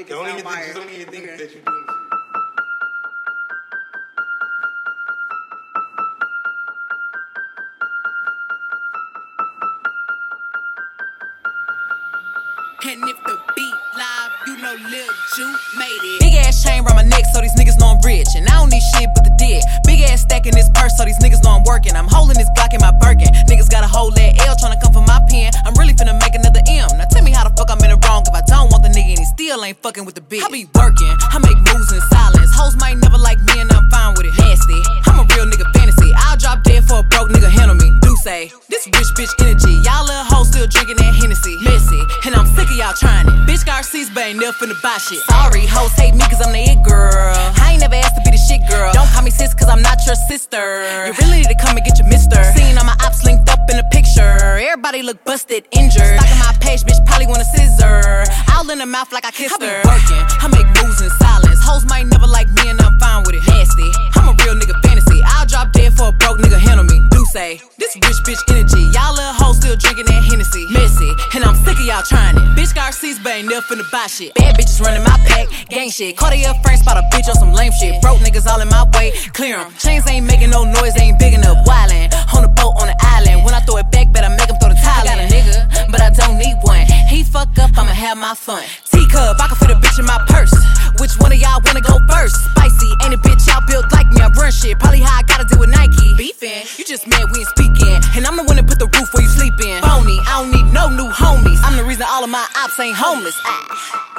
make it Don't sound even think, fire. just don't even think Okay. that you're doing this. And if the beat live, you know Lil Ju made it. Big ass chain around my neck, so these niggas know I'm rich. And I don't need shit but still ain't fucking with the bitch. I be working, I make moves in silence. Hoes might never like me and I'm fine with it. Nasty, I'm a real nigga fantasy. I'll drop dead for a broke nigga handle me. Do say, this rich bitch energy. Y'all little hoes still drinking that Hennessy. Messy, and I'm sick of y'all trying it. Bitch Garcia's but ain't never finna buy shit. Sorry, hoes hate me cause I'm the it girl. I ain't never asked to be the shit girl. Don't call me sis cause I'm not your sister. You really need to come and get your mister. Seen all my ops linked up in a picture. Everybody look busted, injured. Stalking my page, bitch probably wanna scissor. All in the mouth like I kissed her. I be working, I make moves in silence. Hoes might never like me and I'm fine with it. Nasty, I'm a real nigga fantasy. I'll drop dead for a broke nigga handle me. Do say, this rich bitch energy. Y'all little hoes still drinking that Hennessy. Messy, and I'm sick of y'all trying it. Bitch Garcia's but ain't never finna buy shit. Bad bitches running my pack, gang shit. Cartier friends spot a bitch on some lame shit. Broke niggas all in my way, clear 'em. Chains ain't making no noise, they ain't big enough. Wildin' on the boat on the island. When I throw it back, better make 'em throw the tile. I got a nigga, but I don't need one. He fuck up, I'ma have my fun. Teacup, I can fit a bitch in my purse. Which one of y'all wanna go first? Spicy, ain't a bitch out built like me. I run shit, probably how I gotta deal with Nike. Beefin', you just mad we ain't speaking. And I'm the one that put the roof where you sleepin'. Phony, I don't need no new homies. I'm the reason all of my ops ain't homeless. Ah.